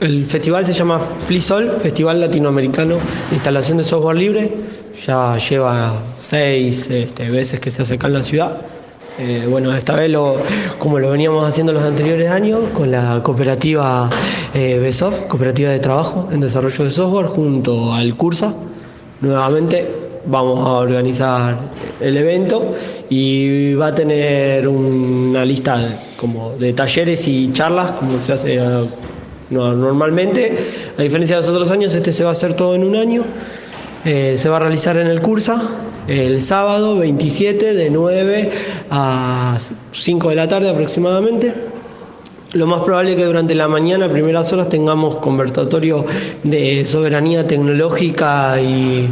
El festival se llama FliSol, Festival Latinoamericano de Instalación de Software Libre. Ya lleva seis este, veces que se hace acá en la ciudad. Eh, bueno, esta vez lo, como lo veníamos haciendo los anteriores años, con la cooperativa eh, BESOF, Cooperativa de Trabajo en Desarrollo de Software, junto al Cursa. Nuevamente vamos a organizar el evento y va a tener una lista como de talleres y charlas, como se hace no, normalmente, a diferencia de los otros años, este se va a hacer todo en un año. Eh, se va a realizar en el Cursa el sábado 27 de 9 a 5 de la tarde aproximadamente. Lo más probable es que durante la mañana, primeras horas, tengamos conversatorio de soberanía tecnológica y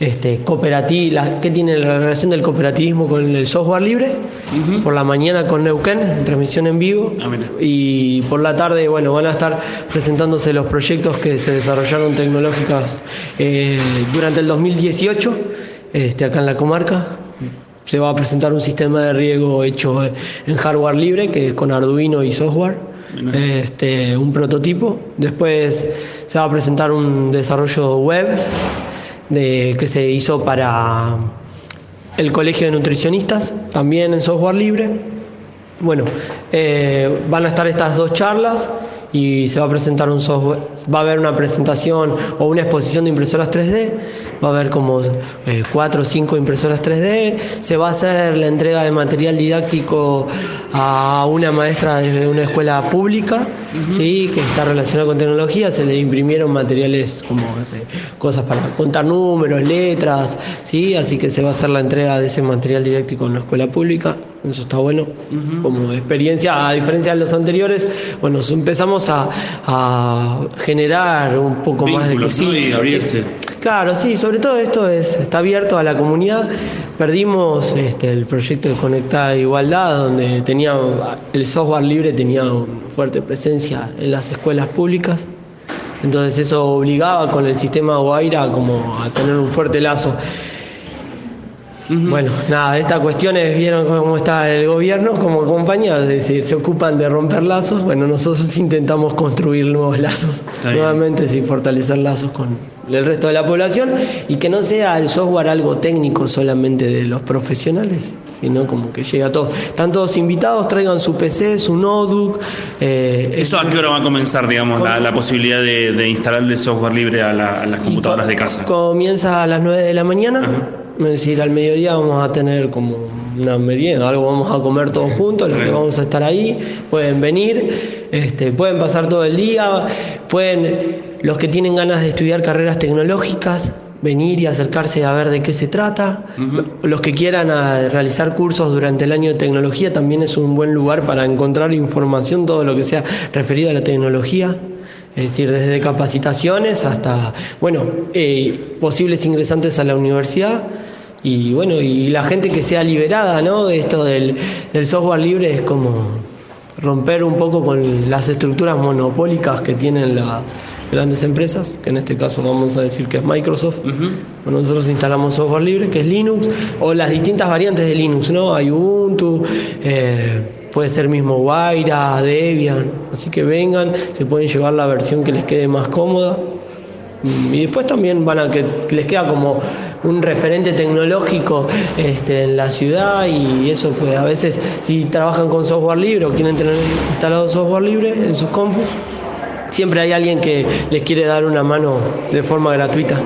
este, cooperativa, ¿qué tiene la relación del cooperativismo con el software libre? Por la mañana con Neuquén, en transmisión en vivo. Ah, y por la tarde, bueno, van a estar presentándose los proyectos que se desarrollaron tecnológicas eh, durante el 2018, este, acá en la comarca. Se va a presentar un sistema de riego hecho en hardware libre, que es con Arduino y software. Este, un prototipo. Después se va a presentar un desarrollo web de, que se hizo para el Colegio de Nutricionistas, también en software libre. Bueno, eh, van a estar estas dos charlas y se va a presentar un software, va a haber una presentación o una exposición de impresoras 3D, va a haber como eh, cuatro o cinco impresoras 3D, se va a hacer la entrega de material didáctico a una maestra de una escuela pública, ¿sí? que está relacionada con tecnología, se le imprimieron materiales como cosas para contar números, letras, ¿sí? así que se va a hacer la entrega de ese material didáctico en la escuela pública eso está bueno como experiencia, a diferencia de los anteriores, bueno, empezamos a, generar un poco más de que sí. abrirse. Claro, sí, sobre todo esto es, está abierto a la comunidad. Perdimos este, el proyecto de Conectada Igualdad, donde tenía el software libre tenía una fuerte presencia en las escuelas públicas. Entonces eso obligaba con el sistema Guaira como a tener un fuerte lazo. Bueno, nada, estas cuestiones vieron cómo está el gobierno como compañía, es decir, se ocupan de romper lazos. Bueno, nosotros intentamos construir nuevos lazos, nuevamente sin fortalecer lazos con el resto de la población y que no sea el software algo técnico solamente de los profesionales, sino como que llega a todos. Están todos invitados, traigan su PC, su notebook. Eh, ¿Eso a qué hora va a comenzar, digamos, la, posibilidad de, instalarle software libre a, las computadoras de casa? Comienza a las 9 de la mañana. Es decir, al mediodía vamos a tener como una merienda, algo vamos a comer todos juntos, los que vamos a estar ahí, pueden venir, este, pueden pasar todo el día, pueden, los que tienen ganas de estudiar carreras tecnológicas, venir y acercarse a ver de qué se trata. Los que quieran realizar cursos durante el año de tecnología también es un buen lugar para encontrar información, todo lo que sea referido a la tecnología es decir, desde capacitaciones hasta, bueno, eh, posibles ingresantes a la universidad y bueno, y la gente que sea liberada, ¿no? De esto del, software libre es como romper un poco con las estructuras monopólicas que tienen las grandes empresas, que en este caso vamos a decir que es Microsoft. nosotros instalamos software libre, que es Linux, o las distintas variantes de Linux, ¿no? Hay Ubuntu, eh, puede ser mismo Guaira, Debian, así que vengan, se pueden llevar la versión que les quede más cómoda. Mm, y después también van a que les queda como un referente tecnológico este, en la ciudad y eso pues a veces si trabajan con software libre o quieren tener instalado software libre en sus compus, siempre hay alguien que les quiere dar una mano de forma gratuita.